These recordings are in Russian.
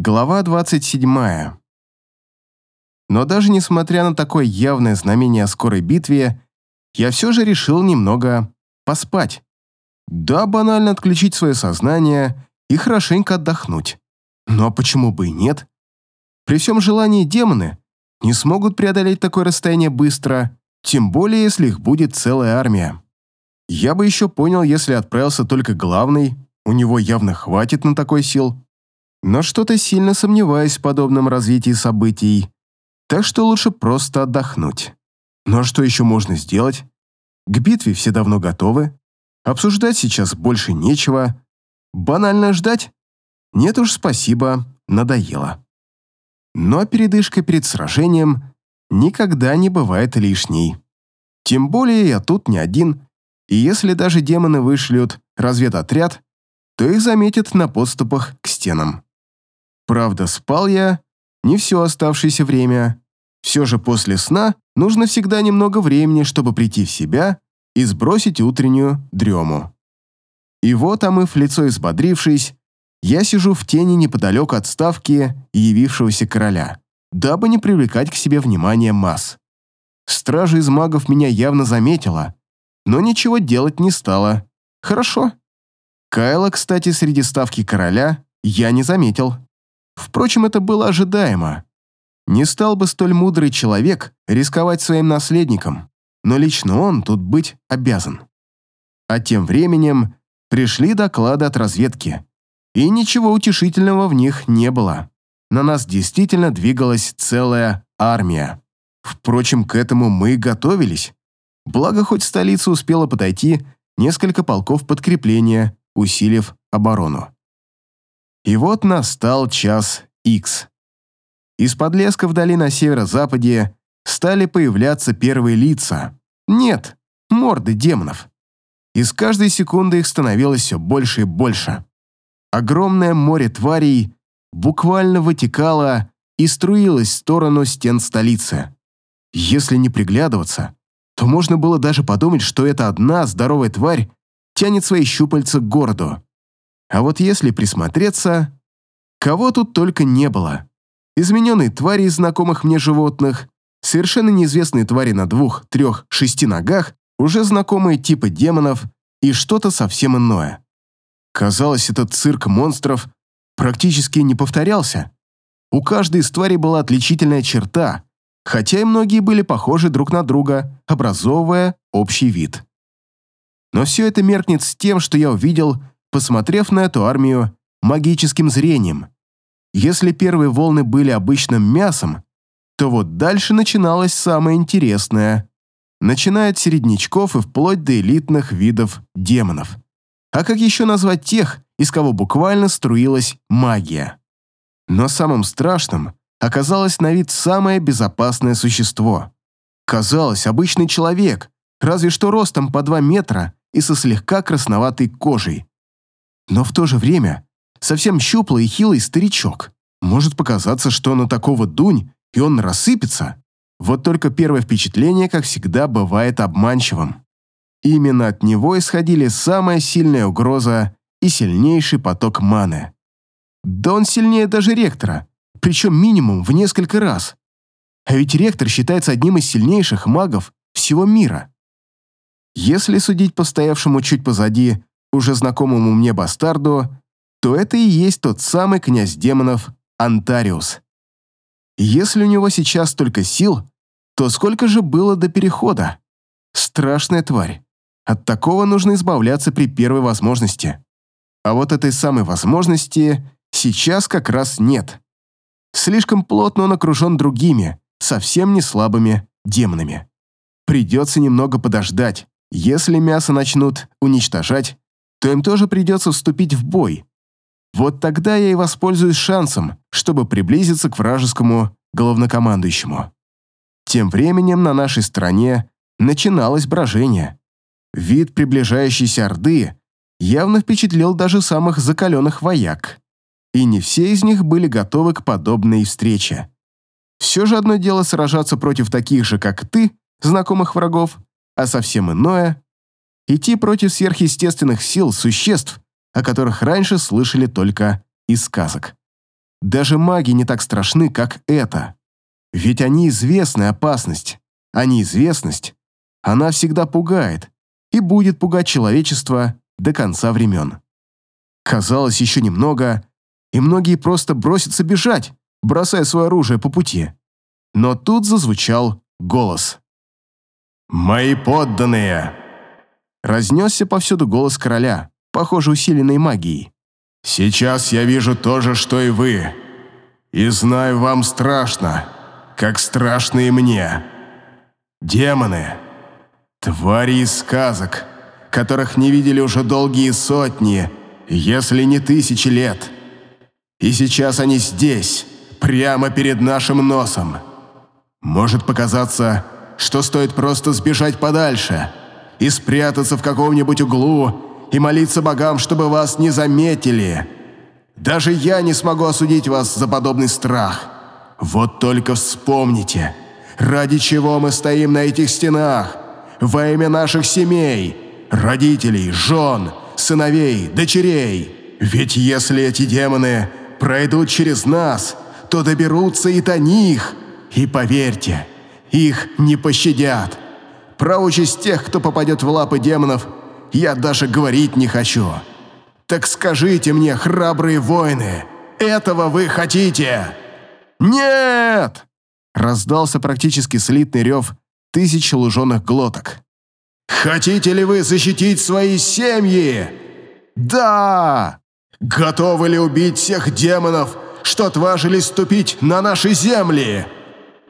Глава 27. Но даже несмотря на такое явное знамение о скорой битве, я все же решил немного поспать. Да, банально отключить свое сознание и хорошенько отдохнуть. Но почему бы и нет? При всем желании демоны не смогут преодолеть такое расстояние быстро, тем более если их будет целая армия. Я бы еще понял, если отправился только главный, у него явно хватит на такой сил, но что-то сильно сомневаюсь в подобном развитии событий, так что лучше просто отдохнуть. Но что еще можно сделать? К битве все давно готовы, обсуждать сейчас больше нечего, банально ждать? Нет уж, спасибо, надоело. Но передышка перед сражением никогда не бывает лишней. Тем более я тут не один, и если даже демоны вышлют разведотряд, то их заметят на подступах к стенам. Правда, спал я не все оставшееся время. Все же после сна нужно всегда немного времени, чтобы прийти в себя и сбросить утреннюю дрему. И вот, омыв лицо и взбодрившись, я сижу в тени неподалеку от ставки явившегося короля, дабы не привлекать к себе внимание масс. Стража из магов меня явно заметила, но ничего делать не стала. Хорошо. Кайла, кстати, среди ставки короля я не заметил. Впрочем, это было ожидаемо. Не стал бы столь мудрый человек рисковать своим наследником, но лично он тут быть обязан. А тем временем пришли доклады от разведки, и ничего утешительного в них не было. На нас действительно двигалась целая армия. Впрочем, к этому мы готовились. Благо, хоть столица успела подойти несколько полков подкрепления, усилив оборону. И вот настал час Х. Из-под леска вдали на северо-западе стали появляться первые лица. Нет, морды демонов. И с каждой секунды их становилось все больше и больше. Огромное море тварей буквально вытекало и струилось в сторону стен столицы. Если не приглядываться, то можно было даже подумать, что это одна здоровая тварь тянет свои щупальца к городу. А вот если присмотреться, кого тут только не было. Измененные твари из знакомых мне животных, совершенно неизвестные твари на двух, трех, шести ногах, уже знакомые типы демонов и что-то совсем иное. Казалось, этот цирк монстров практически не повторялся. У каждой из тварей была отличительная черта, хотя и многие были похожи друг на друга, образовывая общий вид. Но все это меркнет с тем, что я увидел посмотрев на эту армию магическим зрением. Если первые волны были обычным мясом, то вот дальше начиналось самое интересное, начиная от середнячков и вплоть до элитных видов демонов. А как еще назвать тех, из кого буквально струилась магия? Но самым страшным оказалось на вид самое безопасное существо. Казалось, обычный человек, разве что ростом по 2 метра и со слегка красноватой кожей но в то же время совсем щуплый и хилый старичок. Может показаться, что у такого дунь, и он рассыпется. Вот только первое впечатление, как всегда, бывает обманчивым. Именно от него исходили самая сильная угроза и сильнейший поток маны. Да он сильнее даже ректора, причем минимум в несколько раз. А ведь ректор считается одним из сильнейших магов всего мира. Если судить по стоявшему чуть позади уже знакомому мне бастарду, то это и есть тот самый князь демонов Антариус. Если у него сейчас столько сил, то сколько же было до перехода? Страшная тварь. От такого нужно избавляться при первой возможности. А вот этой самой возможности сейчас как раз нет. Слишком плотно он окружен другими, совсем не слабыми демонами. Придется немного подождать. Если мясо начнут уничтожать, то им тоже придется вступить в бой. Вот тогда я и воспользуюсь шансом, чтобы приблизиться к вражескому главнокомандующему. Тем временем на нашей стороне начиналось брожение. Вид приближающейся Орды явно впечатлил даже самых закаленных вояк. И не все из них были готовы к подобной встрече. Все же одно дело сражаться против таких же, как ты, знакомых врагов, а совсем иное идти против сверхъестественных сил существ, о которых раньше слышали только из сказок. даже маги не так страшны, как это. Ведь они известная опасность, а неизвестность, она всегда пугает и будет пугать человечество до конца времен. Казалось, еще немного, и многие просто бросятся бежать, бросая свое оружие по пути. Но тут зазвучал голос. «Мои подданные!» Разнесся повсюду голос короля, похоже, усиленной магией. «Сейчас я вижу то же, что и вы. И знаю, вам страшно, как страшно и мне. Демоны, твари из сказок, которых не видели уже долгие сотни, если не тысячи лет. И сейчас они здесь, прямо перед нашим носом. Может показаться, что стоит просто сбежать подальше и спрятаться в каком-нибудь углу и молиться богам, чтобы вас не заметили. Даже я не смогу осудить вас за подобный страх. Вот только вспомните, ради чего мы стоим на этих стенах, во имя наших семей, родителей, жен, сыновей, дочерей. Ведь если эти демоны пройдут через нас, то доберутся и до них. И поверьте, их не пощадят. Про участь тех, кто попадет в лапы демонов, я даже говорить не хочу. Так скажите мне, храбрые воины, этого вы хотите?» «Нет!» — раздался практически слитный рев тысяч луженых глоток. «Хотите ли вы защитить свои семьи?» «Да!» «Готовы ли убить всех демонов, что отважились ступить на наши земли?»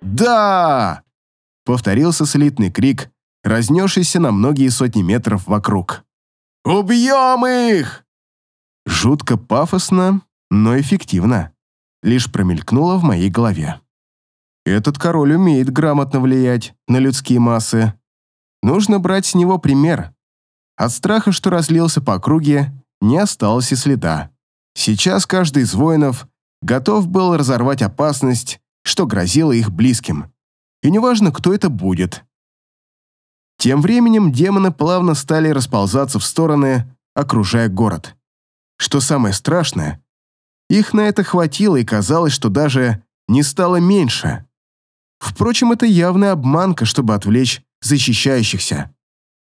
«Да!» — повторился слитный крик, разнесшийся на многие сотни метров вокруг. «Убьем их!» Жутко пафосно, но эффективно. Лишь промелькнуло в моей голове. Этот король умеет грамотно влиять на людские массы. Нужно брать с него пример. От страха, что разлился по округе, не осталось и следа. Сейчас каждый из воинов готов был разорвать опасность, что грозило их близким. И неважно, кто это будет. Тем временем демоны плавно стали расползаться в стороны, окружая город. Что самое страшное, их на это хватило и казалось, что даже не стало меньше. Впрочем, это явная обманка, чтобы отвлечь защищающихся.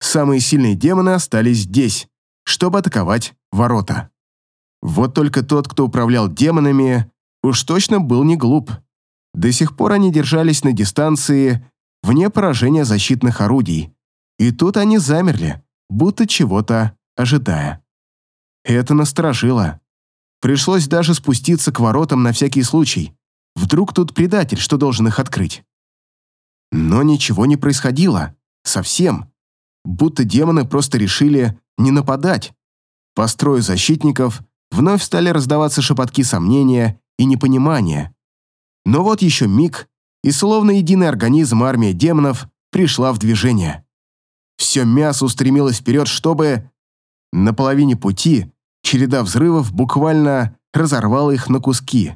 Самые сильные демоны остались здесь, чтобы атаковать ворота. Вот только тот, кто управлял демонами, уж точно был не глуп. До сих пор они держались на дистанции, вне поражения защитных орудий. И тут они замерли, будто чего-то ожидая. Это насторожило. Пришлось даже спуститься к воротам на всякий случай. Вдруг тут предатель, что должен их открыть. Но ничего не происходило. Совсем. Будто демоны просто решили не нападать. По строю защитников вновь стали раздаваться шепотки сомнения и непонимания. Но вот еще миг, и словно единый организм армия демонов пришла в движение. Все мясо устремилось вперед, чтобы... На половине пути череда взрывов буквально разорвала их на куски.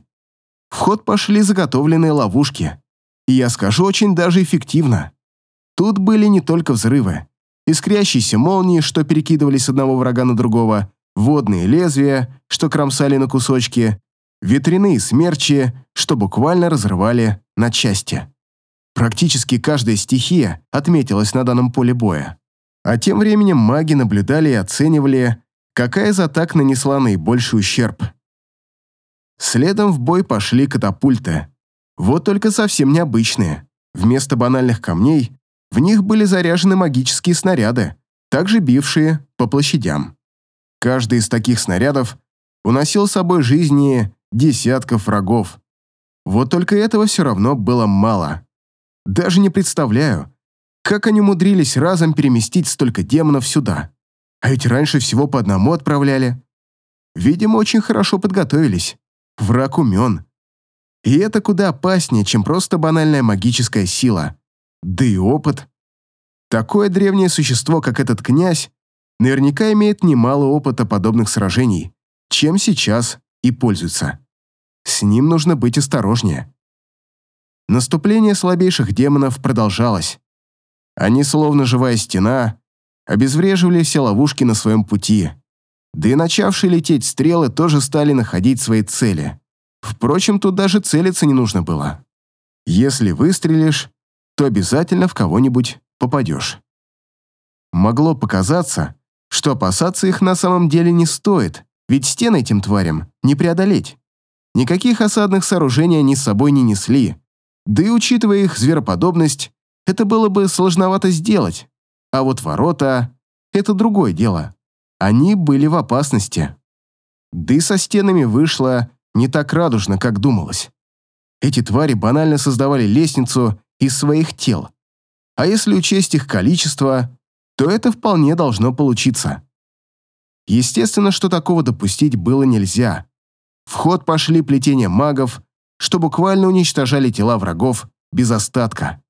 В ход пошли заготовленные ловушки. И я скажу, очень даже эффективно. Тут были не только взрывы искрящиеся молнии, что перекидывались с одного врага на другого, водные лезвия, что кромсали на кусочки, ветряные смерчи, что буквально разрывали на части. Практически каждая стихия отметилась на данном поле боя. А тем временем маги наблюдали и оценивали, какая из атак нанесла наибольший ущерб. Следом в бой пошли катапульты. Вот только совсем необычные. Вместо банальных камней в них были заряжены магические снаряды, также бившие по площадям. Каждый из таких снарядов уносил с собой жизни десятков врагов. Вот только этого все равно было мало. Даже не представляю, как они умудрились разом переместить столько демонов сюда. А ведь раньше всего по одному отправляли. Видимо, очень хорошо подготовились. Враг умен. И это куда опаснее, чем просто банальная магическая сила да и опыт. Такое древнее существо, как этот князь, наверняка имеет немало опыта подобных сражений, чем сейчас и пользуется. С ним нужно быть осторожнее. Наступление слабейших демонов продолжалось. Они, словно живая стена, обезвреживали все ловушки на своем пути, да и начавшие лететь стрелы тоже стали находить свои цели. Впрочем, тут даже целиться не нужно было. Если выстрелишь, то обязательно в кого-нибудь попадешь. Могло показаться, что опасаться их на самом деле не стоит, ведь стены этим тварям не преодолеть. Никаких осадных сооружений они с собой не несли, да и учитывая их звероподобность, это было бы сложновато сделать. А вот ворота — это другое дело. Они были в опасности. Да и со стенами вышло не так радужно, как думалось. Эти твари банально создавали лестницу из своих тел. А если учесть их количество, то это вполне должно получиться. Естественно, что такого допустить было нельзя. В ход пошли плетения магов, что буквально уничтожали тела врагов без остатка.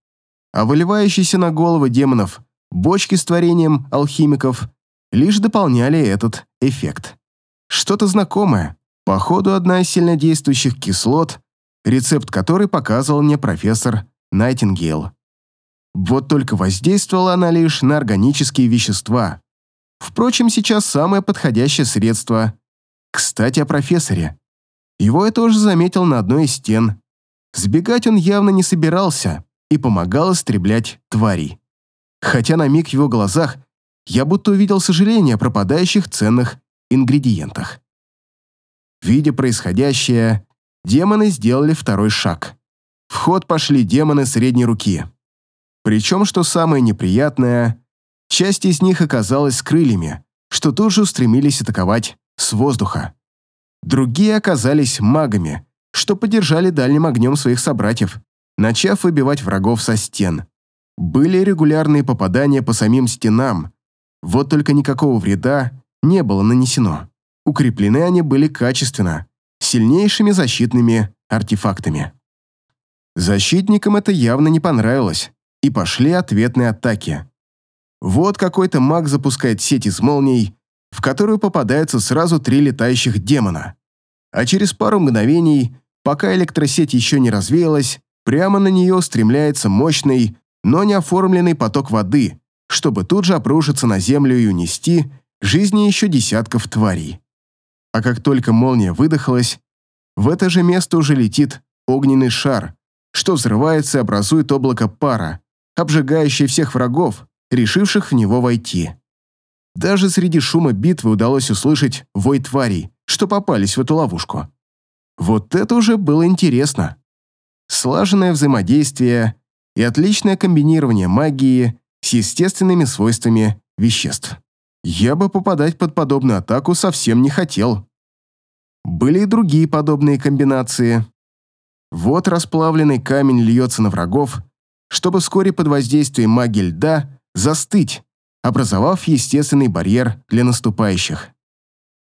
А выливающиеся на головы демонов бочки с творением алхимиков лишь дополняли этот эффект. Что-то знакомое, походу одна из сильнодействующих кислот, рецепт которой показывал мне профессор Найтингейл. Вот только воздействовала она лишь на органические вещества. Впрочем, сейчас самое подходящее средство. Кстати, о профессоре. Его я тоже заметил на одной из стен. Сбегать он явно не собирался и помогал истреблять тварей. Хотя на миг в его глазах я будто увидел сожаление о пропадающих ценных ингредиентах. Видя происходящее, демоны сделали второй шаг. В ход пошли демоны средней руки. Причем, что самое неприятное, часть из них оказалась с крыльями, что тут же устремились атаковать с воздуха. Другие оказались магами, что поддержали дальним огнем своих собратьев, начав выбивать врагов со стен. Были регулярные попадания по самим стенам, вот только никакого вреда не было нанесено. Укреплены они были качественно, сильнейшими защитными артефактами. Защитникам это явно не понравилось, и пошли ответные атаки. Вот какой-то маг запускает сеть из молний, в которую попадаются сразу три летающих демона. А через пару мгновений, пока электросеть еще не развеялась, прямо на нее устремляется мощный, но не оформленный поток воды, чтобы тут же обрушиться на землю и унести жизни еще десятков тварей. А как только молния выдохлась, в это же место уже летит огненный шар, что взрывается и образует облако пара, обжигающее всех врагов, решивших в него войти. Даже среди шума битвы удалось услышать вой тварей, что попались в эту ловушку. Вот это уже было интересно. Слаженное взаимодействие и отличное комбинирование магии с естественными свойствами веществ. Я бы попадать под подобную атаку совсем не хотел. Были и другие подобные комбинации. Вот расплавленный камень льется на врагов, чтобы вскоре под воздействием магии льда застыть, образовав естественный барьер для наступающих.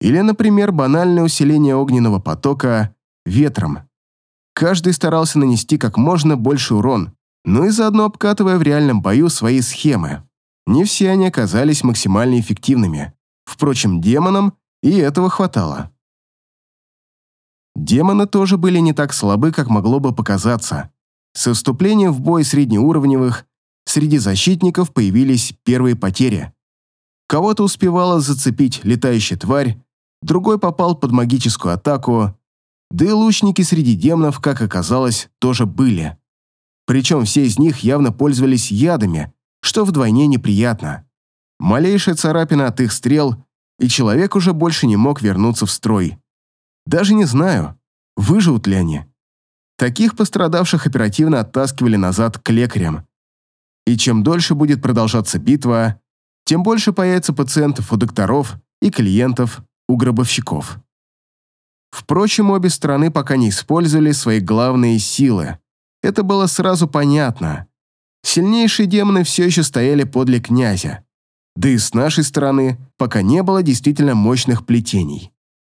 Или, например, банальное усиление огненного потока ветром. Каждый старался нанести как можно больше урон, но и заодно обкатывая в реальном бою свои схемы. Не все они оказались максимально эффективными. Впрочем, демонам и этого хватало. Демоны тоже были не так слабы, как могло бы показаться. Со вступлением в бой среднеуровневых среди защитников появились первые потери. Кого-то успевала зацепить летающая тварь, другой попал под магическую атаку, да и лучники среди демонов, как оказалось, тоже были. Причем все из них явно пользовались ядами, что вдвойне неприятно. Малейшая царапина от их стрел, и человек уже больше не мог вернуться в строй. Даже не знаю, выживут ли они. Таких пострадавших оперативно оттаскивали назад к лекарям. И чем дольше будет продолжаться битва, тем больше появится пациентов у докторов и клиентов у гробовщиков. Впрочем, обе стороны пока не использовали свои главные силы. Это было сразу понятно. Сильнейшие демоны все еще стояли подле князя. Да и с нашей стороны пока не было действительно мощных плетений.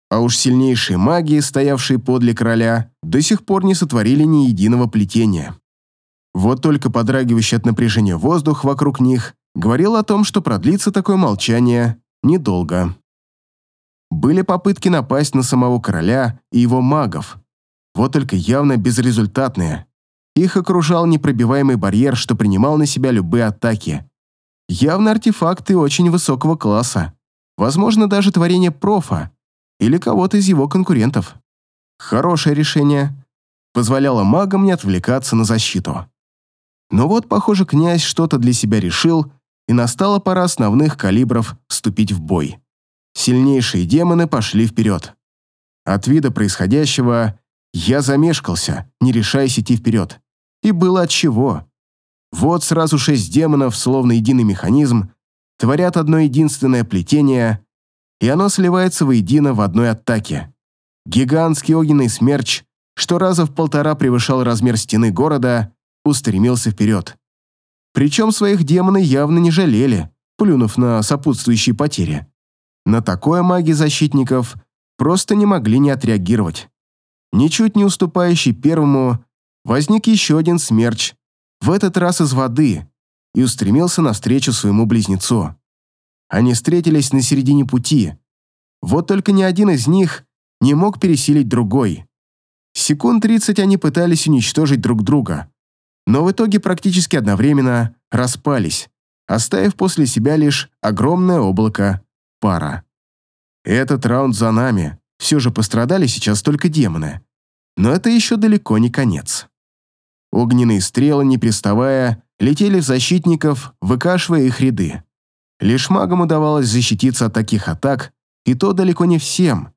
А уж сильнейшие маги, стоявшие подле короля, до сих пор не сотворили ни единого плетения. Вот только подрагивающий от напряжения воздух вокруг них говорил о том, что продлится такое молчание недолго. Были попытки напасть на самого короля и его магов, вот только явно безрезультатные. Их окружал непробиваемый барьер, что принимал на себя любые атаки. Явно артефакты очень высокого класса. Возможно, даже творение профа, или кого-то из его конкурентов. Хорошее решение. Позволяло магам не отвлекаться на защиту. Но вот, похоже, князь что-то для себя решил, и настала пора основных калибров вступить в бой. Сильнейшие демоны пошли вперед. От вида происходящего я замешкался, не решаясь идти вперед. И было от чего. Вот сразу шесть демонов, словно единый механизм, творят одно единственное плетение, и оно сливается воедино в одной атаке. Гигантский огненный смерч, что раза в полтора превышал размер стены города, устремился вперед. Причем своих демоны явно не жалели, плюнув на сопутствующие потери. На такое маги защитников просто не могли не отреагировать. Ничуть не уступающий первому, возник еще один смерч, в этот раз из воды, и устремился навстречу своему близнецу. Они встретились на середине пути. Вот только ни один из них не мог пересилить другой. Секунд 30 они пытались уничтожить друг друга, но в итоге практически одновременно распались, оставив после себя лишь огромное облако пара. Этот раунд за нами. Все же пострадали сейчас только демоны. Но это еще далеко не конец. Огненные стрелы, не приставая, летели в защитников, выкашивая их ряды. Лишь магам удавалось защититься от таких атак, и то далеко не всем.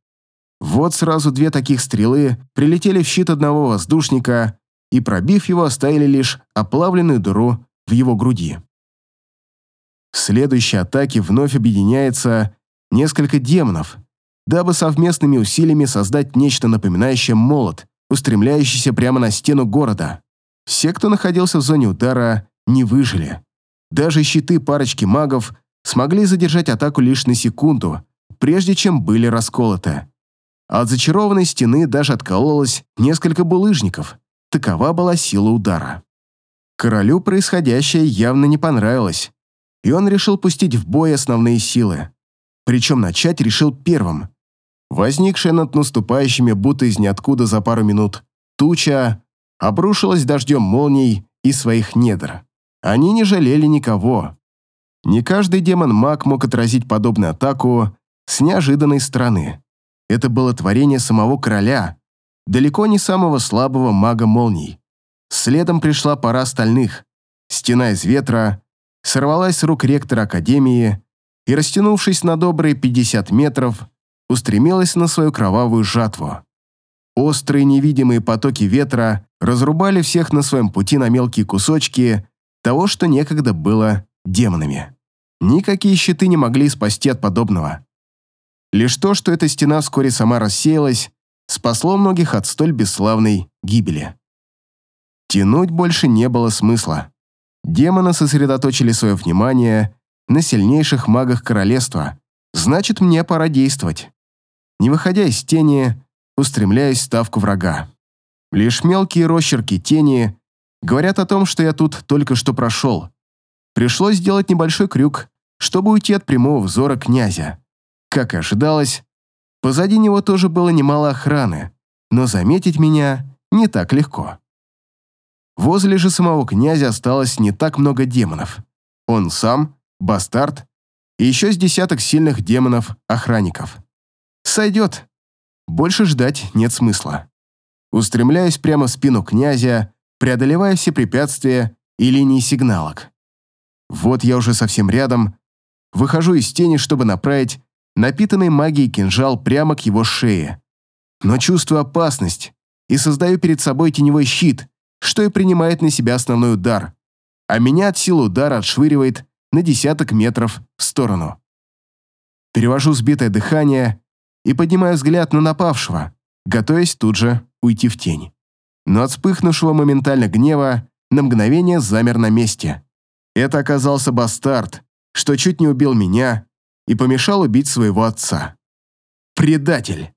Вот сразу две таких стрелы прилетели в щит одного воздушника и, пробив его, оставили лишь оплавленную дыру в его груди. В следующей атаке вновь объединяется несколько демонов, дабы совместными усилиями создать нечто напоминающее молот, устремляющийся прямо на стену города. Все, кто находился в зоне удара, не выжили. Даже щиты парочки магов смогли задержать атаку лишь на секунду, прежде чем были расколоты. от зачарованной стены даже откололось несколько булыжников. Такова была сила удара. Королю происходящее явно не понравилось, и он решил пустить в бой основные силы. Причем начать решил первым. Возникшая над наступающими будто из ниоткуда за пару минут туча обрушилась дождем молний из своих недр. Они не жалели никого. Не каждый демон-маг мог отразить подобную атаку с неожиданной стороны. Это было творение самого короля, далеко не самого слабого мага молний. Следом пришла пора остальных. Стена из ветра сорвалась с рук ректора Академии и, растянувшись на добрые 50 метров, устремилась на свою кровавую жатву. Острые невидимые потоки ветра разрубали всех на своем пути на мелкие кусочки того, что некогда было демонами. Никакие щиты не могли спасти от подобного. Лишь то, что эта стена вскоре сама рассеялась, спасло многих от столь бесславной гибели. Тянуть больше не было смысла. Демоны сосредоточили свое внимание на сильнейших магах королевства. Значит, мне пора действовать. Не выходя из тени, устремляюсь в ставку врага. Лишь мелкие росчерки тени говорят о том, что я тут только что прошел. Пришлось сделать небольшой крюк, чтобы уйти от прямого взора князя. Как и ожидалось, позади него тоже было немало охраны, но заметить меня не так легко. Возле же самого князя осталось не так много демонов. Он сам, бастард и еще с десяток сильных демонов-охранников. Сойдет. Больше ждать нет смысла. Устремляюсь прямо в спину князя, преодолевая все препятствия и линии сигналок. Вот я уже совсем рядом, выхожу из тени, чтобы направить напитанный магией кинжал прямо к его шее. Но чувствую опасность и создаю перед собой теневой щит, что и принимает на себя основной удар, а меня от силы удара отшвыривает на десяток метров в сторону. Перевожу сбитое дыхание и поднимаю взгляд на напавшего, готовясь тут же уйти в тень. Но от вспыхнувшего моментально гнева на мгновение замер на месте. Это оказался бастард, что чуть не убил меня и помешал убить своего отца. Предатель!